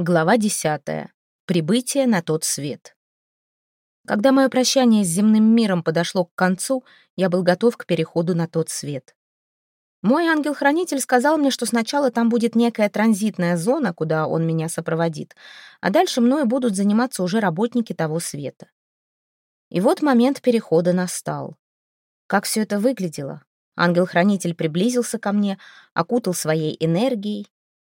Глава 10. Прибытие на тот свет. Когда мое прощание с земным миром подошло к концу, я был готов к переходу на тот свет. Мой ангел-хранитель сказал мне, что сначала там будет некая транзитная зона, куда он меня сопроводит, а дальше мною будут заниматься уже работники того света. И вот момент перехода настал. Как все это выглядело? Ангел-хранитель приблизился ко мне, окутал своей энергией,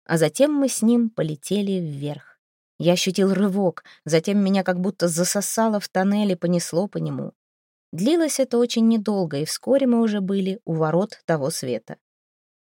а затем мы с ним полетели вверх. Я ощутил рывок, затем меня как будто засосало в тоннель и понесло по нему. Длилось это очень недолго, и вскоре мы уже были у ворот того света.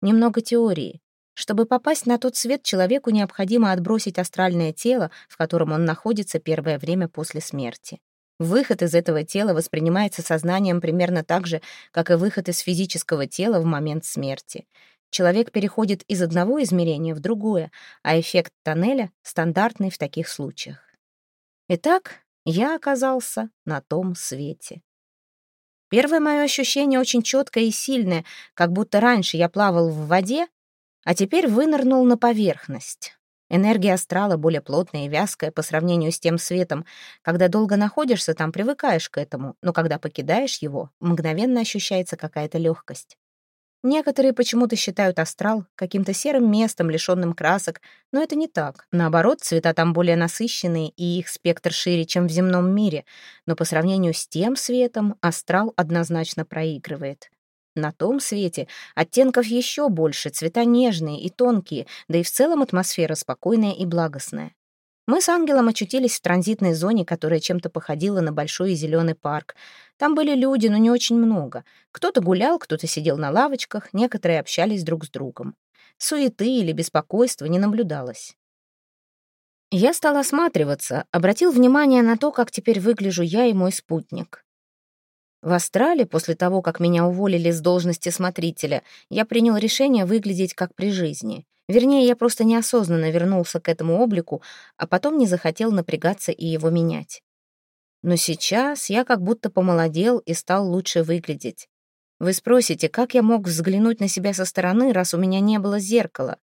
Немного теории. Чтобы попасть на тот свет, человеку необходимо отбросить астральное тело, в котором он находится первое время после смерти. Выход из этого тела воспринимается сознанием примерно так же, как и выход из физического тела в момент смерти. Человек переходит из одного измерения в другое, а эффект тоннеля стандартный в таких случаях. Итак, я оказался на том свете. Первое мое ощущение очень четкое и сильное, как будто раньше я плавал в воде, а теперь вынырнул на поверхность. Энергия астрала более плотная и вязкая по сравнению с тем светом. Когда долго находишься там, привыкаешь к этому, но когда покидаешь его, мгновенно ощущается какая-то легкость. Некоторые почему-то считают астрал каким-то серым местом, лишенным красок, но это не так. Наоборот, цвета там более насыщенные, и их спектр шире, чем в земном мире. Но по сравнению с тем светом, астрал однозначно проигрывает. На том свете оттенков еще больше, цвета нежные и тонкие, да и в целом атмосфера спокойная и благостная. Мы с ангелом очутились в транзитной зоне, которая чем-то походила на большой зеленый парк. Там были люди, но не очень много. Кто-то гулял, кто-то сидел на лавочках, некоторые общались друг с другом. Суеты или беспокойства не наблюдалось. Я стал осматриваться, обратил внимание на то, как теперь выгляжу я и мой спутник. В Астрале, после того, как меня уволили с должности смотрителя, я принял решение выглядеть как при жизни. Вернее, я просто неосознанно вернулся к этому облику, а потом не захотел напрягаться и его менять. Но сейчас я как будто помолодел и стал лучше выглядеть. Вы спросите, как я мог взглянуть на себя со стороны, раз у меня не было зеркала?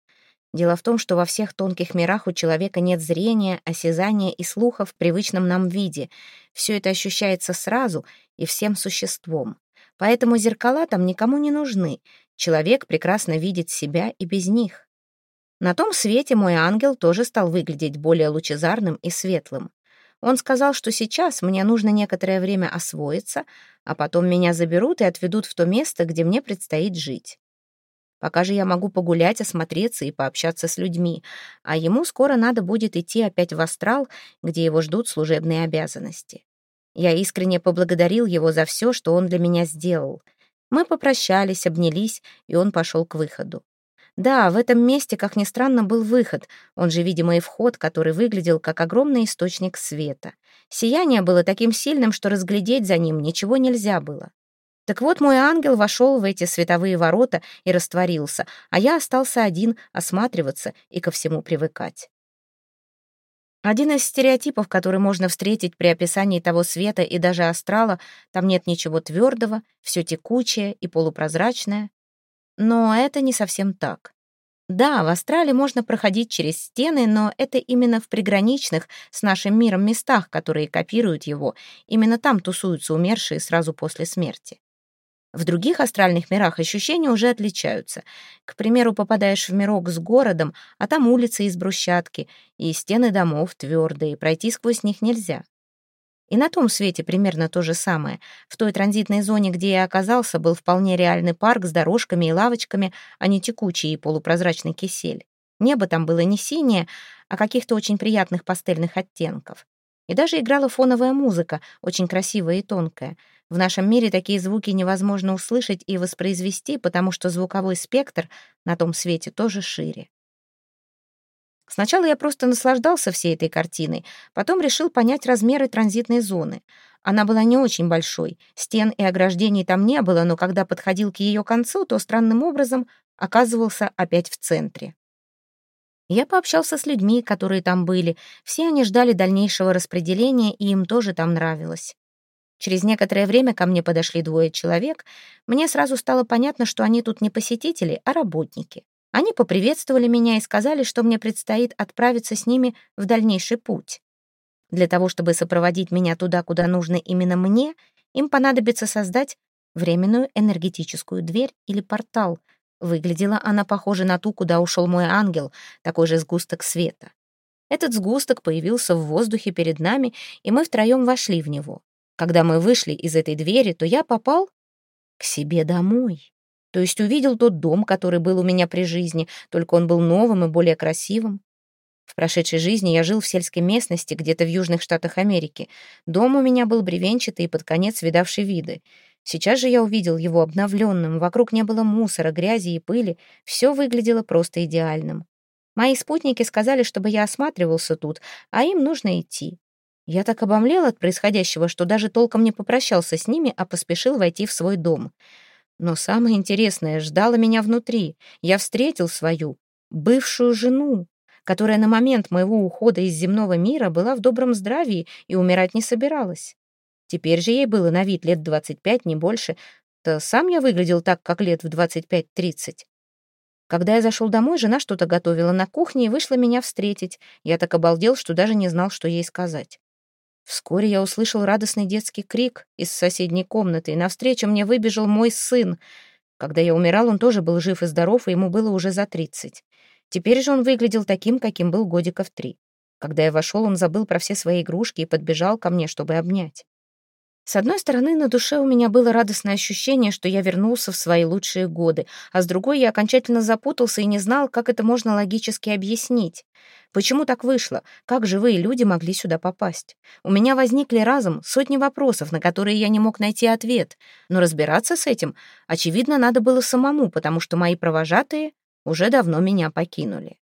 Дело в том, что во всех тонких мирах у человека нет зрения, осязания и слуха в привычном нам виде. Все это ощущается сразу и всем существом. Поэтому зеркала там никому не нужны. Человек прекрасно видит себя и без них. На том свете мой ангел тоже стал выглядеть более лучезарным и светлым. Он сказал, что сейчас мне нужно некоторое время освоиться, а потом меня заберут и отведут в то место, где мне предстоит жить. Пока же я могу погулять, осмотреться и пообщаться с людьми, а ему скоро надо будет идти опять в астрал, где его ждут служебные обязанности. Я искренне поблагодарил его за все, что он для меня сделал. Мы попрощались, обнялись, и он пошел к выходу. Да, в этом месте, как ни странно, был выход, он же, видимо, и вход, который выглядел как огромный источник света. Сияние было таким сильным, что разглядеть за ним ничего нельзя было. Так вот, мой ангел вошел в эти световые ворота и растворился, а я остался один осматриваться и ко всему привыкать. Один из стереотипов, который можно встретить при описании того света и даже астрала, там нет ничего твердого, все текучее и полупрозрачное. Но это не совсем так. Да, в Астрале можно проходить через стены, но это именно в приграничных с нашим миром местах, которые копируют его. Именно там тусуются умершие сразу после смерти. В других астральных мирах ощущения уже отличаются. К примеру, попадаешь в мирок с городом, а там улицы из брусчатки, и стены домов твердые, пройти сквозь них нельзя. И на том свете примерно то же самое. В той транзитной зоне, где я оказался, был вполне реальный парк с дорожками и лавочками, а не текучий и полупрозрачный кисель. Небо там было не синее, а каких-то очень приятных пастельных оттенков. И даже играла фоновая музыка, очень красивая и тонкая. В нашем мире такие звуки невозможно услышать и воспроизвести, потому что звуковой спектр на том свете тоже шире. Сначала я просто наслаждался всей этой картиной, потом решил понять размеры транзитной зоны. Она была не очень большой, стен и ограждений там не было, но когда подходил к ее концу, то странным образом оказывался опять в центре. Я пообщался с людьми, которые там были. Все они ждали дальнейшего распределения, и им тоже там нравилось. Через некоторое время ко мне подошли двое человек. Мне сразу стало понятно, что они тут не посетители, а работники. Они поприветствовали меня и сказали, что мне предстоит отправиться с ними в дальнейший путь. Для того, чтобы сопроводить меня туда, куда нужно именно мне, им понадобится создать временную энергетическую дверь или портал. Выглядела она похоже на ту, куда ушел мой ангел, такой же сгусток света. Этот сгусток появился в воздухе перед нами, и мы втроем вошли в него. Когда мы вышли из этой двери, то я попал к себе домой. То есть увидел тот дом, который был у меня при жизни, только он был новым и более красивым. В прошедшей жизни я жил в сельской местности, где-то в южных штатах Америки. Дом у меня был бревенчатый и под конец видавший виды. Сейчас же я увидел его обновленным, вокруг не было мусора, грязи и пыли, все выглядело просто идеальным. Мои спутники сказали, чтобы я осматривался тут, а им нужно идти. Я так обомлел от происходящего, что даже толком не попрощался с ними, а поспешил войти в свой дом. Но самое интересное ждало меня внутри. Я встретил свою бывшую жену, которая на момент моего ухода из земного мира была в добром здравии и умирать не собиралась. Теперь же ей было на вид лет 25, не больше, то сам я выглядел так, как лет в 25-30. Когда я зашел домой, жена что-то готовила на кухне и вышла меня встретить. Я так обалдел, что даже не знал, что ей сказать. Вскоре я услышал радостный детский крик из соседней комнаты, и навстречу мне выбежал мой сын. Когда я умирал, он тоже был жив и здоров, и ему было уже за тридцать. Теперь же он выглядел таким, каким был годиков три. Когда я вошел, он забыл про все свои игрушки и подбежал ко мне, чтобы обнять. С одной стороны, на душе у меня было радостное ощущение, что я вернулся в свои лучшие годы, а с другой я окончательно запутался и не знал, как это можно логически объяснить. Почему так вышло? Как живые люди могли сюда попасть? У меня возникли разом сотни вопросов, на которые я не мог найти ответ. Но разбираться с этим, очевидно, надо было самому, потому что мои провожатые уже давно меня покинули.